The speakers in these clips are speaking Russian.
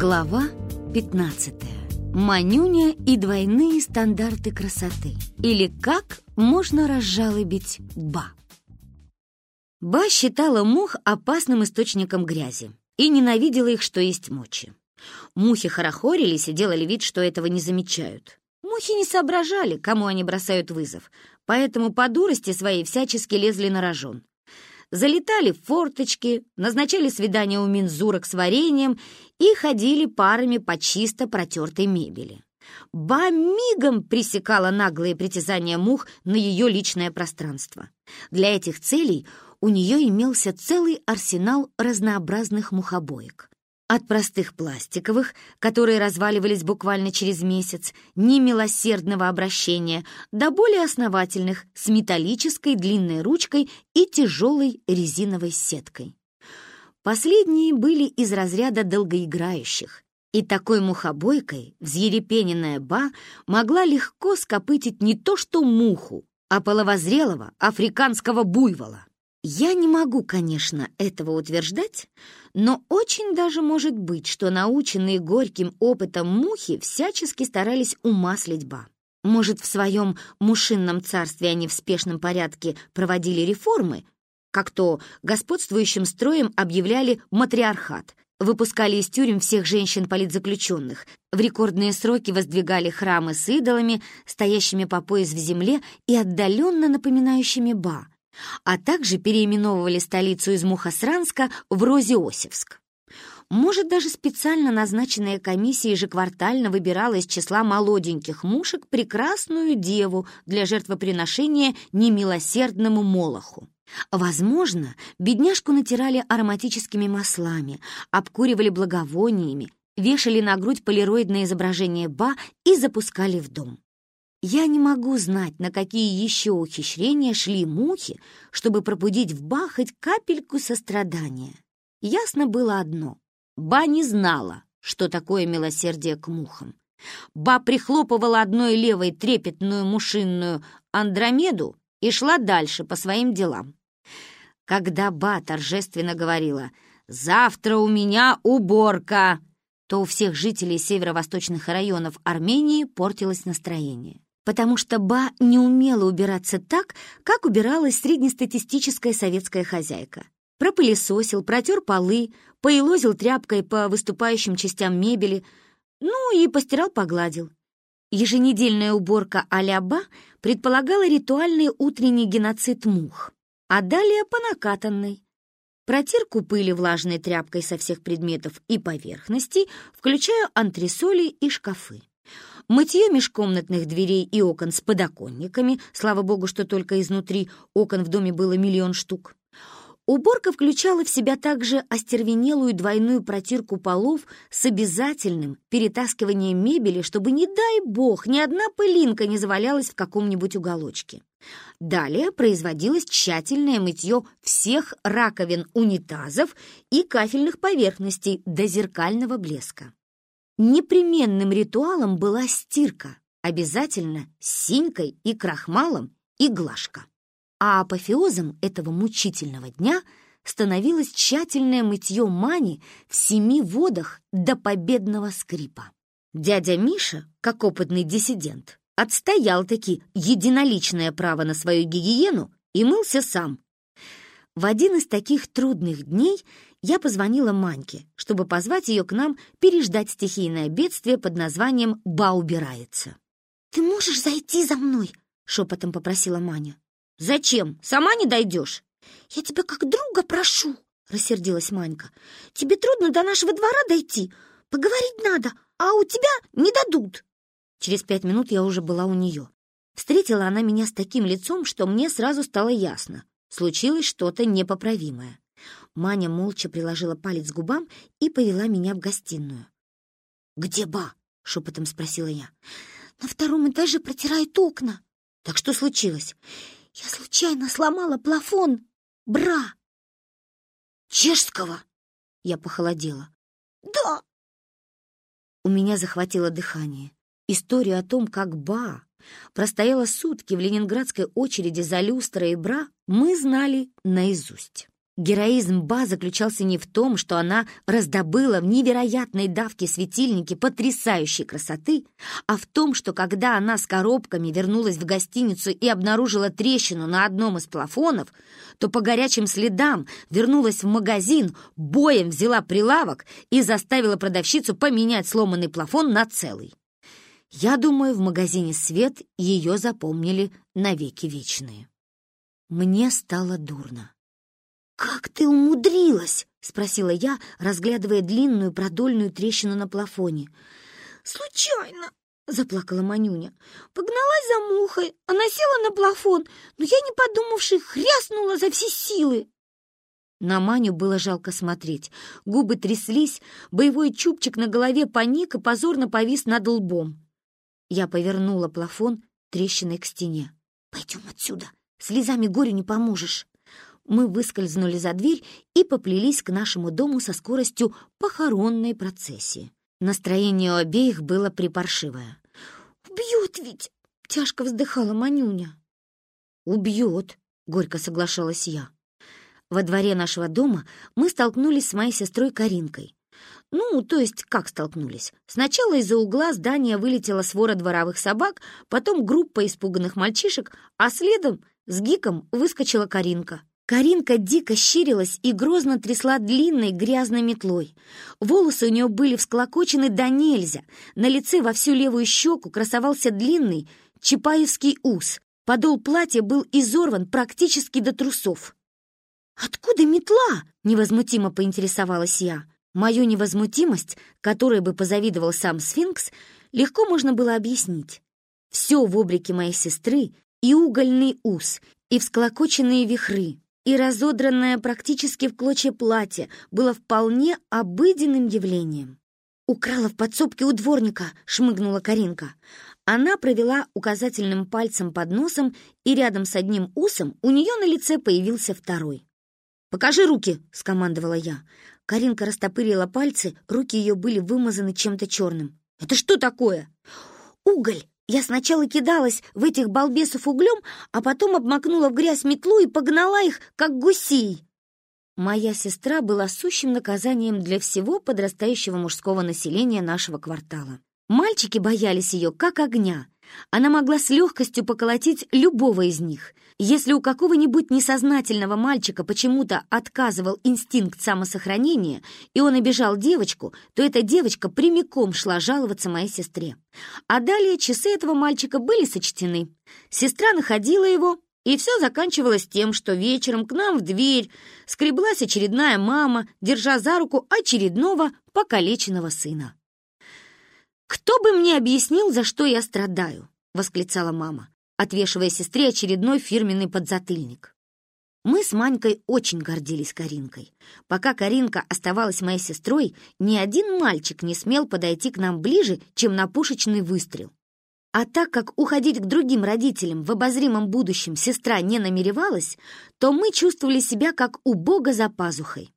Глава 15. Манюня и двойные стандарты красоты. Или как можно разжалобить Ба. Ба считала мух опасным источником грязи и ненавидела их, что есть мочи. Мухи хорохорились и делали вид, что этого не замечают. Мухи не соображали, кому они бросают вызов, поэтому по дурости своей всячески лезли на рожон залетали в форточки, назначали свидания у мензурок с вареньем и ходили парами по чисто протертой мебели. Ба мигом пресекала наглые притязания мух на ее личное пространство. Для этих целей у нее имелся целый арсенал разнообразных мухобоек. От простых пластиковых, которые разваливались буквально через месяц, немилосердного обращения, до более основательных с металлической длинной ручкой и тяжелой резиновой сеткой. Последние были из разряда долгоиграющих, и такой мухобойкой взъерепененная Ба могла легко скопытить не то что муху, а половозрелого африканского буйвола. Я не могу, конечно, этого утверждать, но очень даже может быть, что наученные горьким опытом мухи всячески старались умаслить Ба. Может, в своем мушинном царстве они в спешном порядке проводили реформы, как то господствующим строем объявляли матриархат, выпускали из тюрем всех женщин-политзаключенных, в рекордные сроки воздвигали храмы с идолами, стоящими по пояс в земле и отдаленно напоминающими Ба, а также переименовывали столицу из Мухосранска в Розиосевск. Может, даже специально назначенная комиссия ежеквартально выбирала из числа молоденьких мушек прекрасную деву для жертвоприношения немилосердному Молоху. Возможно, бедняжку натирали ароматическими маслами, обкуривали благовониями, вешали на грудь полироидное изображение Ба и запускали в дом. Я не могу знать, на какие еще ухищрения шли мухи, чтобы пробудить в Ба хоть капельку сострадания. Ясно было одно — Ба не знала, что такое милосердие к мухам. Ба прихлопывала одной левой трепетную мушинную Андромеду и шла дальше по своим делам. Когда Ба торжественно говорила «Завтра у меня уборка», то у всех жителей северо-восточных районов Армении портилось настроение потому что Ба не умела убираться так, как убиралась среднестатистическая советская хозяйка. Пропылесосил, протер полы, поелозил тряпкой по выступающим частям мебели, ну и постирал-погладил. Еженедельная уборка а-ля Ба предполагала ритуальный утренний геноцид мух, а далее по накатанной. Протирку пыли влажной тряпкой со всех предметов и поверхностей, включая антресоли и шкафы мытье межкомнатных дверей и окон с подоконниками, слава богу, что только изнутри окон в доме было миллион штук. Уборка включала в себя также остервенелую двойную протирку полов с обязательным перетаскиванием мебели, чтобы, не дай бог, ни одна пылинка не завалялась в каком-нибудь уголочке. Далее производилось тщательное мытье всех раковин унитазов и кафельных поверхностей до зеркального блеска. Непременным ритуалом была стирка, обязательно с синькой и крахмалом и глажка. А апофеозом этого мучительного дня становилось тщательное мытье мани в семи водах до победного скрипа. Дядя Миша, как опытный диссидент, отстоял таки единоличное право на свою гигиену и мылся сам. В один из таких трудных дней я позвонила Маньке, чтобы позвать ее к нам переждать стихийное бедствие под названием «Ба убирается». «Ты можешь зайти за мной?» — шепотом попросила Маня. «Зачем? Сама не дойдешь?» «Я тебя как друга прошу!» — рассердилась Манька. «Тебе трудно до нашего двора дойти. Поговорить надо, а у тебя не дадут». Через пять минут я уже была у нее. Встретила она меня с таким лицом, что мне сразу стало ясно. Случилось что-то непоправимое. Маня молча приложила палец к губам и повела меня в гостиную. «Где Ба?» — шепотом спросила я. «На втором этаже протирает окна». «Так что случилось?» «Я случайно сломала плафон. Бра!» «Чешского?» Я похолодела. «Да!» У меня захватило дыхание. Историю о том, как Ба простояла сутки в ленинградской очереди за люстра и бра, мы знали наизусть. Героизм Ба заключался не в том, что она раздобыла в невероятной давке светильники потрясающей красоты, а в том, что когда она с коробками вернулась в гостиницу и обнаружила трещину на одном из плафонов, то по горячим следам вернулась в магазин, боем взяла прилавок и заставила продавщицу поменять сломанный плафон на целый. Я думаю, в магазине «Свет» ее запомнили навеки вечные. Мне стало дурно. «Как ты умудрилась?» — спросила я, разглядывая длинную продольную трещину на плафоне. «Случайно!» — заплакала Манюня. «Погналась за мухой, она села на плафон, но я, не подумавши, хряснула за все силы!» На Маню было жалко смотреть. Губы тряслись, боевой чубчик на голове паник и позорно повис над лбом. Я повернула плафон трещиной к стене. «Пойдем отсюда, слезами горю не поможешь!» мы выскользнули за дверь и поплелись к нашему дому со скоростью похоронной процессии. Настроение у обеих было припаршивое. «Убьет ведь!» — тяжко вздыхала Манюня. «Убьет!» — горько соглашалась я. Во дворе нашего дома мы столкнулись с моей сестрой Каринкой. Ну, то есть, как столкнулись? Сначала из-за угла здания вылетела свора дворовых собак, потом группа испуганных мальчишек, а следом с гиком выскочила Каринка. Каринка дико щирилась и грозно трясла длинной грязной метлой. Волосы у нее были всклокочены до нельзя. На лице во всю левую щеку красовался длинный чапаевский ус. Подол платья был изорван практически до трусов. «Откуда метла?» — невозмутимо поинтересовалась я. Мою невозмутимость, которой бы позавидовал сам сфинкс, легко можно было объяснить. Все в облике моей сестры и угольный ус, и всклокоченные вихры, и разодранное практически в клочья платье было вполне обыденным явлением. «Украла в подсобке у дворника», — шмыгнула Каринка. Она провела указательным пальцем под носом, и рядом с одним усом у нее на лице появился второй. «Покажи руки!» — скомандовала я. Каринка растопырила пальцы, руки ее были вымазаны чем-то черным. «Это что такое?» «Уголь!» Я сначала кидалась в этих балбесов углем, а потом обмакнула в грязь метлу и погнала их, как гусей. Моя сестра была сущим наказанием для всего подрастающего мужского населения нашего квартала. Мальчики боялись ее, как огня, она могла с легкостью поколотить любого из них. Если у какого-нибудь несознательного мальчика почему-то отказывал инстинкт самосохранения, и он обижал девочку, то эта девочка прямиком шла жаловаться моей сестре. А далее часы этого мальчика были сочтены. Сестра находила его, и все заканчивалось тем, что вечером к нам в дверь скреблась очередная мама, держа за руку очередного покалеченного сына. «Кто бы мне объяснил, за что я страдаю?» — восклицала мама, отвешивая сестре очередной фирменный подзатыльник. Мы с Манькой очень гордились Каринкой. Пока Каринка оставалась моей сестрой, ни один мальчик не смел подойти к нам ближе, чем на пушечный выстрел. А так как уходить к другим родителям в обозримом будущем сестра не намеревалась, то мы чувствовали себя как у Бога за пазухой.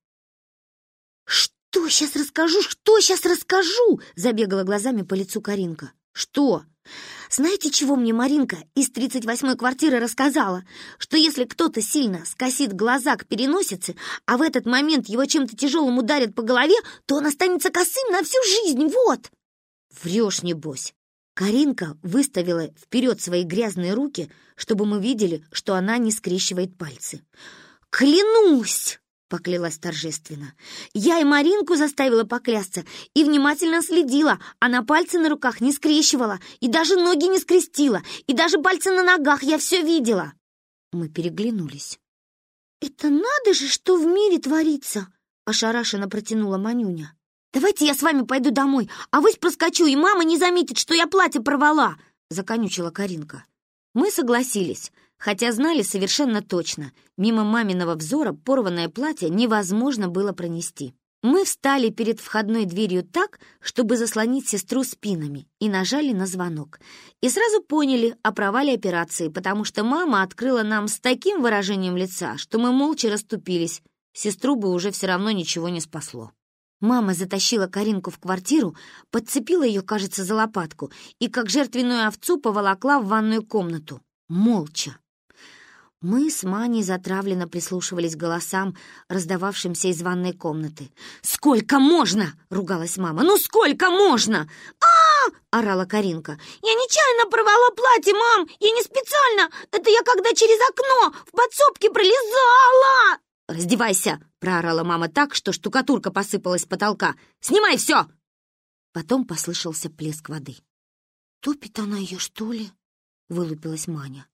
«Что?» «Что сейчас расскажу? Что сейчас расскажу?» Забегала глазами по лицу Каринка. «Что?» «Знаете, чего мне Маринка из 38-й квартиры рассказала? Что если кто-то сильно скосит глаза к переносице, а в этот момент его чем-то тяжелым ударит по голове, то он останется косым на всю жизнь, вот!» «Врешь, небось!» Каринка выставила вперед свои грязные руки, чтобы мы видели, что она не скрещивает пальцы. «Клянусь!» Поклялась торжественно. Я и Маринку заставила поклясться и внимательно следила. Она пальцы на руках не скрещивала и даже ноги не скрестила, и даже пальцы на ногах я все видела. Мы переглянулись. «Это надо же, что в мире творится!» — ошарашенно протянула Манюня. «Давайте я с вами пойду домой, а вось проскочу, и мама не заметит, что я платье порвала!» — законючила Каринка. Мы согласились, хотя знали совершенно точно, мимо маминого взора порванное платье невозможно было пронести. Мы встали перед входной дверью так, чтобы заслонить сестру спинами, и нажали на звонок. И сразу поняли о провале операции, потому что мама открыла нам с таким выражением лица, что мы молча расступились. Сестру бы уже все равно ничего не спасло. Мама затащила Каринку в квартиру, подцепила ее, кажется, за лопатку и, как жертвенную овцу, поволокла в ванную комнату. Молча. Мы с Маней затравленно прислушивались к голосам, раздававшимся из ванной комнаты. «Сколько можно?» — ругалась мама. «Ну сколько можно?» а орала Каринка. «Я нечаянно порвала платье, мам! Я не специально! Это я когда через окно в подсобке пролезала!» «Раздевайся!» — проорала мама так, что штукатурка посыпалась с потолка. «Снимай все!» Потом послышался плеск воды. «Топит она ее, что ли?» — вылупилась Маня.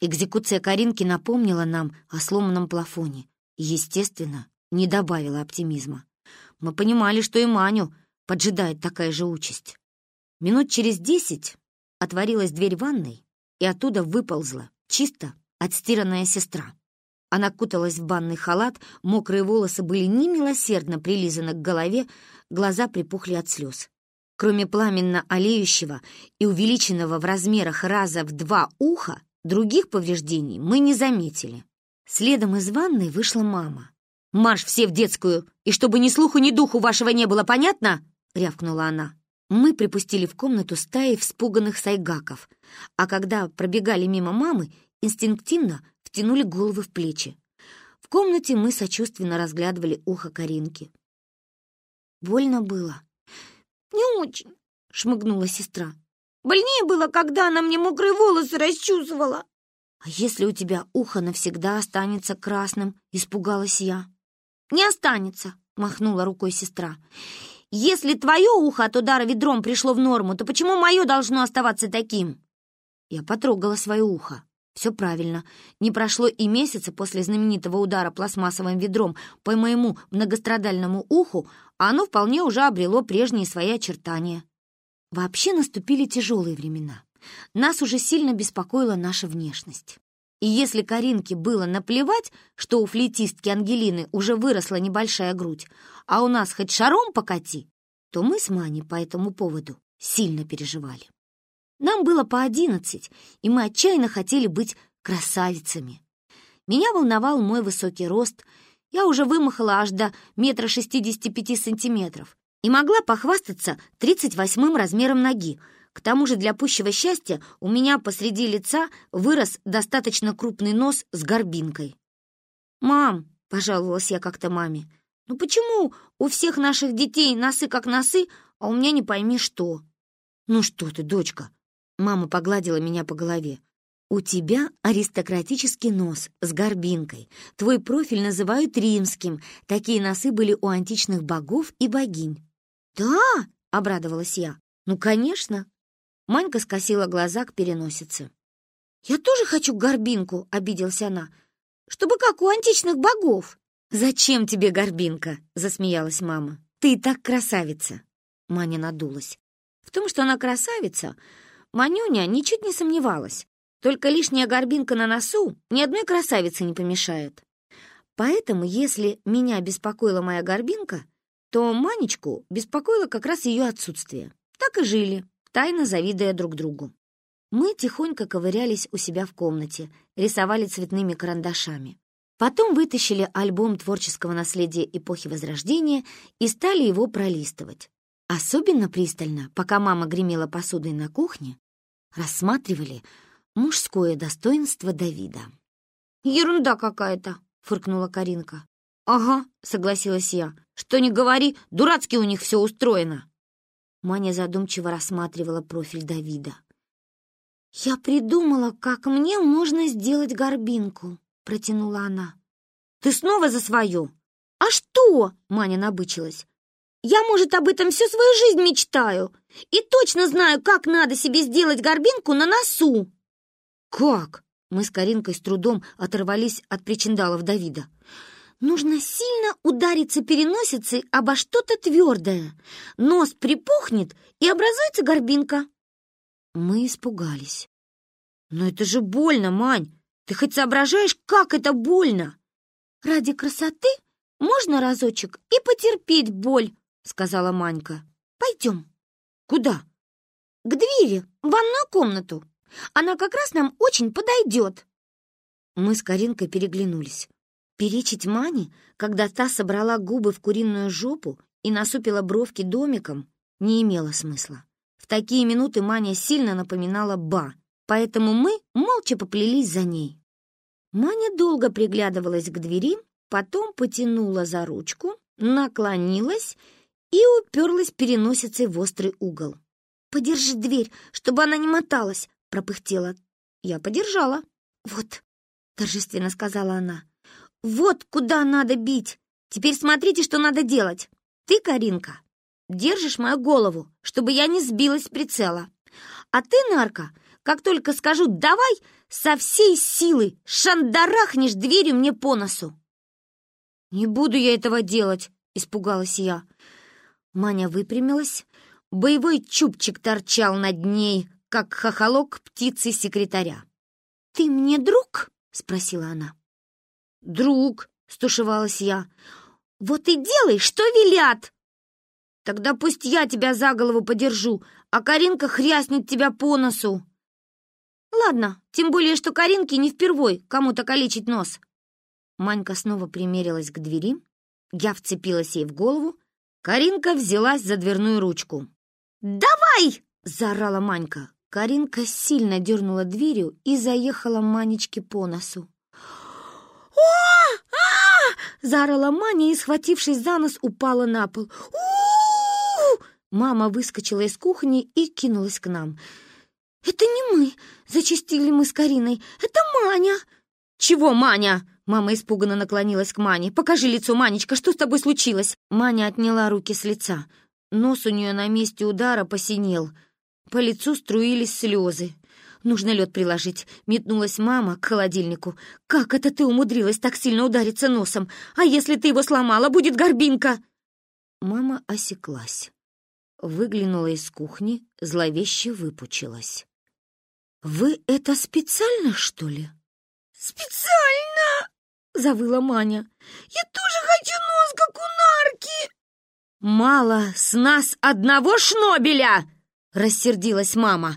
Экзекуция Каринки напомнила нам о сломанном плафоне и, естественно, не добавила оптимизма. Мы понимали, что и Маню поджидает такая же участь. Минут через десять отворилась дверь ванной, и оттуда выползла чисто отстиранная сестра. Она куталась в банный халат, мокрые волосы были немилосердно прилизаны к голове, глаза припухли от слез. Кроме пламенно олеющего и увеличенного в размерах раза в два уха, Других повреждений мы не заметили. Следом из ванной вышла мама. «Марш все в детскую, и чтобы ни слуху, ни духу вашего не было, понятно?» — рявкнула она. Мы припустили в комнату стаи вспуганных сайгаков, а когда пробегали мимо мамы, инстинктивно втянули головы в плечи. В комнате мы сочувственно разглядывали ухо Каринки. Больно было. «Не очень», — шмыгнула сестра. Больнее было, когда она мне мокрые волосы расчесывала. А если у тебя ухо навсегда останется красным, испугалась я. Не останется, махнула рукой сестра. Если твое ухо от удара ведром пришло в норму, то почему мое должно оставаться таким? Я потрогала свое ухо. Все правильно. Не прошло и месяца после знаменитого удара пластмассовым ведром по моему многострадальному уху, а оно вполне уже обрело прежние свои очертания. Вообще наступили тяжелые времена. Нас уже сильно беспокоила наша внешность. И если Каринке было наплевать, что у флейтистки Ангелины уже выросла небольшая грудь, а у нас хоть шаром покати, то мы с Маней по этому поводу сильно переживали. Нам было по одиннадцать, и мы отчаянно хотели быть красавицами. Меня волновал мой высокий рост, я уже вымахала аж до метра шестидесяти пяти сантиметров, и могла похвастаться 38-м размером ноги. К тому же для пущего счастья у меня посреди лица вырос достаточно крупный нос с горбинкой. «Мам», — пожаловалась я как-то маме, «ну почему у всех наших детей носы как носы, а у меня не пойми что?» «Ну что ты, дочка?» Мама погладила меня по голове. «У тебя аристократический нос с горбинкой. Твой профиль называют римским. Такие носы были у античных богов и богинь. «Да!» — обрадовалась я. «Ну, конечно!» Манька скосила глаза к переносице. «Я тоже хочу горбинку!» — обиделась она. «Чтобы как у античных богов!» «Зачем тебе горбинка?» — засмеялась мама. «Ты и так красавица!» Маня надулась. В том, что она красавица, Манюня ничуть не сомневалась. Только лишняя горбинка на носу ни одной красавице не помешает. Поэтому, если меня беспокоила моя горбинка, то Манечку беспокоило как раз ее отсутствие. Так и жили, тайно завидуя друг другу. Мы тихонько ковырялись у себя в комнате, рисовали цветными карандашами. Потом вытащили альбом творческого наследия эпохи Возрождения и стали его пролистывать. Особенно пристально, пока мама гремела посудой на кухне, рассматривали мужское достоинство Давида. «Ерунда какая-то!» — фыркнула Каринка. «Ага», — согласилась я. «Что не говори, дурацки у них все устроено». Маня задумчиво рассматривала профиль Давида. «Я придумала, как мне можно сделать горбинку», — протянула она. «Ты снова за свое?» «А что?» — Маня набычилась. «Я, может, об этом всю свою жизнь мечтаю и точно знаю, как надо себе сделать горбинку на носу». «Как?» — мы с Каринкой с трудом оторвались от причиндалов Давида. Нужно сильно удариться переносицей обо что-то твердое. Нос припухнет, и образуется горбинка. Мы испугались. «Но это же больно, Мань! Ты хоть соображаешь, как это больно?» «Ради красоты можно разочек и потерпеть боль», — сказала Манька. «Пойдем». «Куда?» «К двери, в ванную комнату. Она как раз нам очень подойдет». Мы с Каринкой переглянулись. Перечить Мане, когда та собрала губы в куриную жопу и насупила бровки домиком, не имело смысла. В такие минуты Маня сильно напоминала Ба, поэтому мы молча поплелись за ней. Маня долго приглядывалась к двери, потом потянула за ручку, наклонилась и уперлась переносицей в острый угол. «Подержи дверь, чтобы она не моталась», — пропыхтела. Я подержала. «Вот», — торжественно сказала она, — «вот куда надо бить. Теперь смотрите, что надо делать. Ты, Каринка, держишь мою голову, чтобы я не сбилась с прицела. А ты, Нарка, как только скажу «давай», со всей силы шандарахнешь дверью мне по носу. «Не буду я этого делать», — испугалась я. Маня выпрямилась. Боевой чубчик торчал над ней, как хохолок птицы секретаря. «Ты мне друг?» — спросила она. «Друг», — стушевалась я. «Вот и делай, что велят!» «Тогда пусть я тебя за голову подержу, а Каринка хряснет тебя по носу!» «Ладно, тем более, что Каринке не впервой кому-то калечить нос!» Манька снова примерилась к двери, я вцепилась ей в голову, Каринка взялась за дверную ручку. «Давай!» — заорала Манька. Каринка сильно дернула дверью и заехала Манечке по носу. «О! а заорала Маня и, схватившись за нос, упала на пол. у Мама выскочила из кухни и кинулась к нам. «Это не мы!» — зачастили мы с Кариной. «Это Маня!» «Чего Маня?» Мама испуганно наклонилась к Мане. «Покажи лицо, Манечка, что с тобой случилось?» Маня отняла руки с лица. Нос у нее на месте удара посинел. По лицу струились слезы. «Нужно лед приложить», — метнулась мама к холодильнику. «Как это ты умудрилась так сильно удариться носом? А если ты его сломала, будет горбинка!» Мама осеклась. Выглянула из кухни, зловеще выпучилась. «Вы это специально, что ли?» «Специально!» — завыла Маня. «Я тоже хочу нос, как у Нарки!» «Мало с нас одного шнобеля!» — рассердилась мама.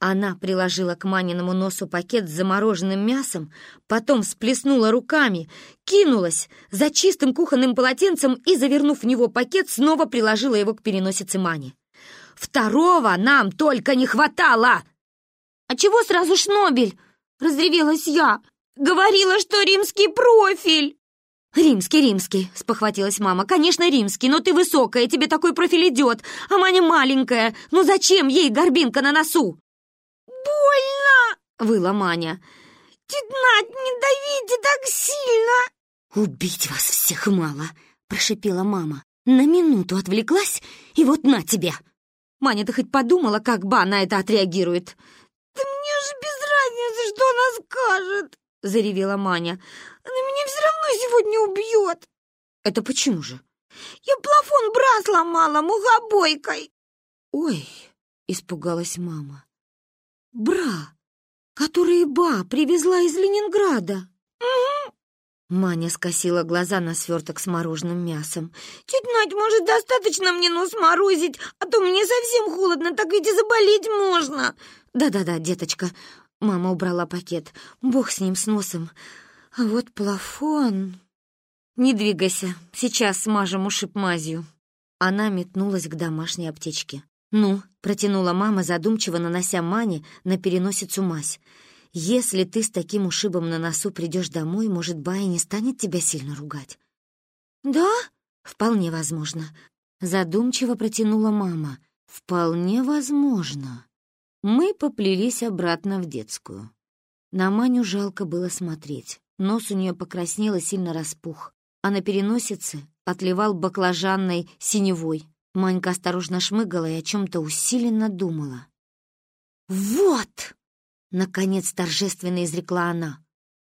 Она приложила к Маниному носу пакет с замороженным мясом, потом всплеснула руками, кинулась за чистым кухонным полотенцем и, завернув в него пакет, снова приложила его к переносице Мани. «Второго нам только не хватало!» «А чего сразу шнобель?» — разревелась я. «Говорила, что римский профиль!» «Римский, римский», — спохватилась мама. «Конечно, римский, но ты высокая, тебе такой профиль идет, а Маня маленькая. Ну зачем ей горбинка на носу?» Выла Маня. «Тетя Надь, не давите так сильно!» «Убить вас всех мало!» — прошипела мама. На минуту отвлеклась, и вот на тебе! Маня-то хоть подумала, как Ба на это отреагирует. «Да мне же без разницы, что она скажет!» — заревела Маня. «Она меня все равно сегодня убьет!» «Это почему же?» «Я плафон бра сломала мухобойкой!» «Ой!» — испугалась мама. «Бра, который Ба привезла из Ленинграда!» «Угу!» Маня скосила глаза на сверток с мороженым мясом. «Тетя Надь, может, достаточно мне нос морозить, а то мне совсем холодно, так ведь и заболеть можно!» «Да-да-да, деточка!» Мама убрала пакет. «Бог с ним, с носом. А вот плафон...» «Не двигайся, сейчас смажем ушиб мазью». Она метнулась к домашней аптечке. «Ну», — протянула мама, задумчиво нанося Мане на переносицу мазь. «Если ты с таким ушибом на носу придешь домой, может, Бая не станет тебя сильно ругать?» «Да?» «Вполне возможно». Задумчиво протянула мама. «Вполне возможно». Мы поплелись обратно в детскую. На Маню жалко было смотреть. Нос у нее покраснел и сильно распух, а на переносице отливал баклажанной синевой. Манька осторожно шмыгала и о чем-то усиленно думала. «Вот!» — наконец торжественно изрекла она.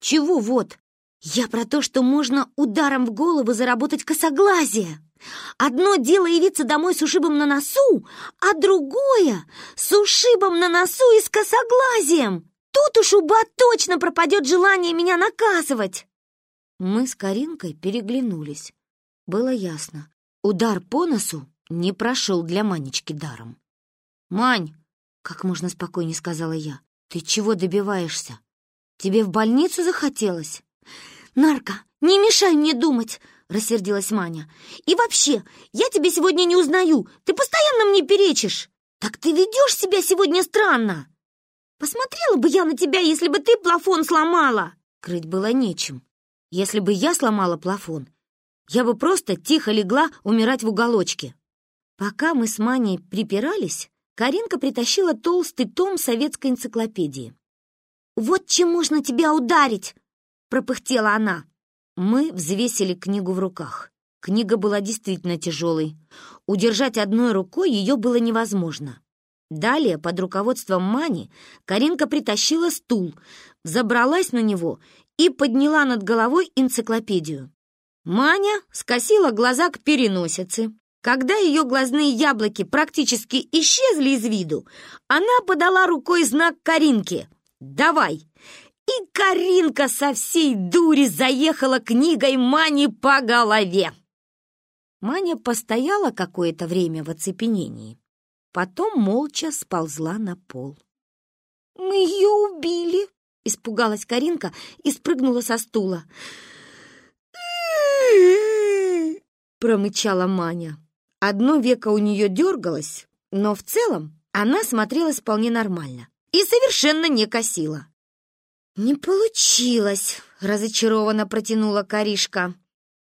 «Чего вот? Я про то, что можно ударом в голову заработать косоглазие!» Одно дело явиться домой с ушибом на носу, а другое — с ушибом на носу и с косоглазием. Тут уж у Бат точно пропадет желание меня наказывать. Мы с Каринкой переглянулись. Было ясно, удар по носу не прошел для Манечки даром. «Мань!» — как можно спокойнее сказала я. «Ты чего добиваешься? Тебе в больницу захотелось?» «Нарка, не мешай мне думать!» — рассердилась Маня. «И вообще, я тебя сегодня не узнаю. Ты постоянно мне перечишь. Так ты ведешь себя сегодня странно. Посмотрела бы я на тебя, если бы ты плафон сломала». крыть было нечем. Если бы я сломала плафон, я бы просто тихо легла умирать в уголочке. Пока мы с Маней припирались, Каринка притащила толстый том советской энциклопедии. «Вот чем можно тебя ударить!» — пропыхтела она. Мы взвесили книгу в руках. Книга была действительно тяжелой. Удержать одной рукой ее было невозможно. Далее, под руководством Мани, Каринка притащила стул, забралась на него и подняла над головой энциклопедию. Маня скосила глаза к переносице. Когда ее глазные яблоки практически исчезли из виду, она подала рукой знак Каринке «Давай!» И Каринка со всей дури заехала книгой Мани по голове. Маня постояла какое-то время в оцепенении. Потом молча сползла на пол. «Мы ее убили!» — испугалась Каринка и спрыгнула со стула. промычала Маня. Одно веко у нее дергалось, но в целом она смотрелась вполне нормально и совершенно не косила. «Не получилось», — разочарованно протянула Каришка.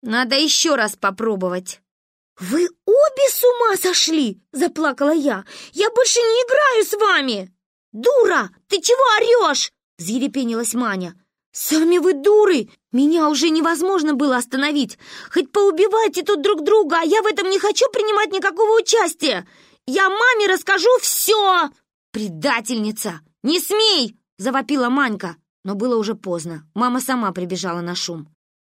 «Надо еще раз попробовать». «Вы обе с ума сошли!» — заплакала я. «Я больше не играю с вами!» «Дура! Ты чего орешь?» — взъерепенилась Маня. «Сами вы дуры! Меня уже невозможно было остановить. Хоть поубивайте тут друг друга, а я в этом не хочу принимать никакого участия. Я маме расскажу все!» «Предательница! Не смей!» — завопила Манька. Но было уже поздно. Мама сама прибежала на шум.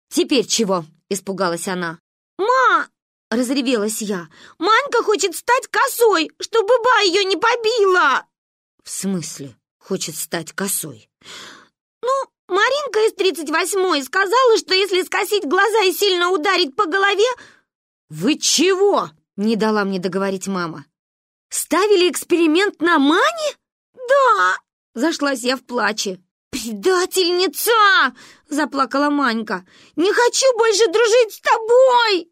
«Теперь чего?» — испугалась она. «Ма!» — разревелась я. «Манька хочет стать косой, чтобы ба ее не побила!» «В смысле хочет стать косой?» «Ну, Маринка из 38-й сказала, что если скосить глаза и сильно ударить по голове...» «Вы чего?» — не дала мне договорить мама. «Ставили эксперимент на Мане?» «Да!» — зашлась я в плаче. «Предательница!» — заплакала Манька. «Не хочу больше дружить с тобой!»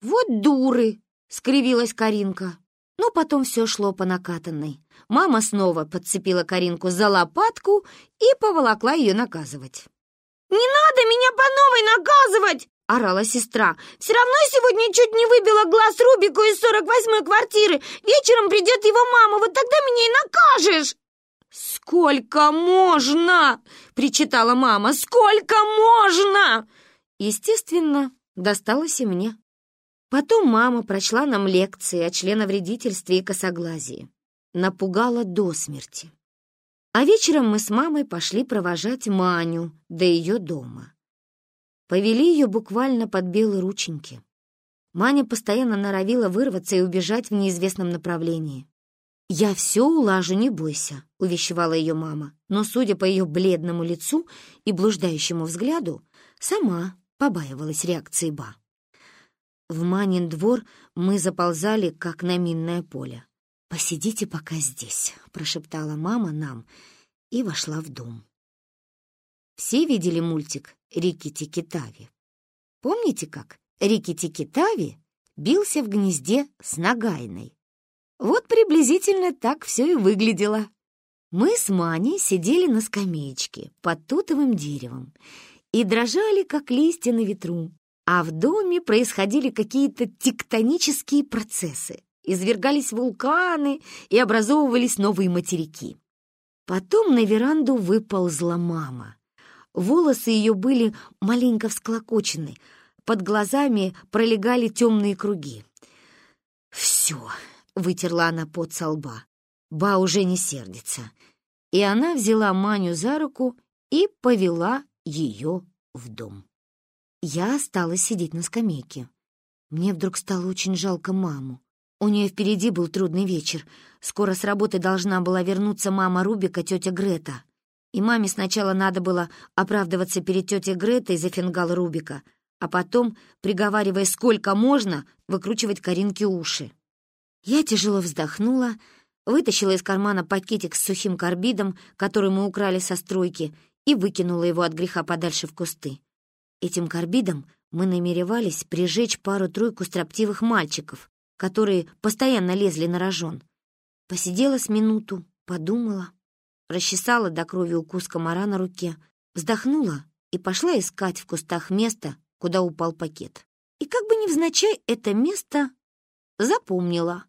«Вот дуры!» — скривилась Каринка. Но потом все шло по накатанной. Мама снова подцепила Каринку за лопатку и поволокла ее наказывать. «Не надо меня по новой наказывать!» — орала сестра. «Все равно сегодня чуть не выбила глаз Рубику из 48-й квартиры. Вечером придет его мама, вот тогда меня и накажешь!» «Сколько можно?» — причитала мама. «Сколько можно?» Естественно, досталось и мне. Потом мама прочла нам лекции о членовредительстве и косоглазии. Напугала до смерти. А вечером мы с мамой пошли провожать Маню до ее дома. Повели ее буквально под белые рученьки. Маня постоянно норовила вырваться и убежать в неизвестном направлении. «Я все улажу, не бойся», — увещевала ее мама, но, судя по ее бледному лицу и блуждающему взгляду, сама побаивалась реакции Ба. В Манин двор мы заползали, как на минное поле. «Посидите пока здесь», — прошептала мама нам и вошла в дом. Все видели мультик «Рикки-тики-тави»? Помните, как Рикки-тики-тави бился в гнезде с Нагайной? Вот приблизительно так все и выглядело. Мы с Маней сидели на скамеечке под тутовым деревом и дрожали, как листья на ветру, а в доме происходили какие-то тектонические процессы, извергались вулканы и образовывались новые материки. Потом на веранду выползла мама. Волосы ее были маленько всклокочены, под глазами пролегали темные круги. «Все!» Вытерла она пот со лба. Ба уже не сердится. И она взяла Маню за руку и повела ее в дом. Я осталась сидеть на скамейке. Мне вдруг стало очень жалко маму. У нее впереди был трудный вечер. Скоро с работы должна была вернуться мама Рубика, тетя Грета. И маме сначала надо было оправдываться перед тетей Гретой за фингал Рубика, а потом, приговаривая сколько можно, выкручивать Каринке уши. Я тяжело вздохнула, вытащила из кармана пакетик с сухим карбидом, который мы украли со стройки, и выкинула его от греха подальше в кусты. Этим карбидом мы намеревались прижечь пару-тройку строптивых мальчиков, которые постоянно лезли на рожон. Посидела с минуту, подумала, расчесала до крови укус комара на руке, вздохнула и пошла искать в кустах место, куда упал пакет. И как бы невзначай это место запомнила,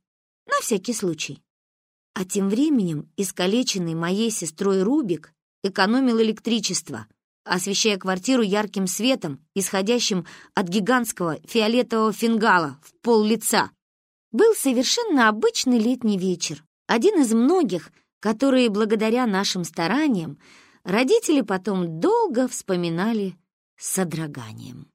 на всякий случай. А тем временем искалеченный моей сестрой Рубик экономил электричество, освещая квартиру ярким светом, исходящим от гигантского фиолетового фингала в пол лица. Был совершенно обычный летний вечер, один из многих, которые благодаря нашим стараниям родители потом долго вспоминали с содроганием.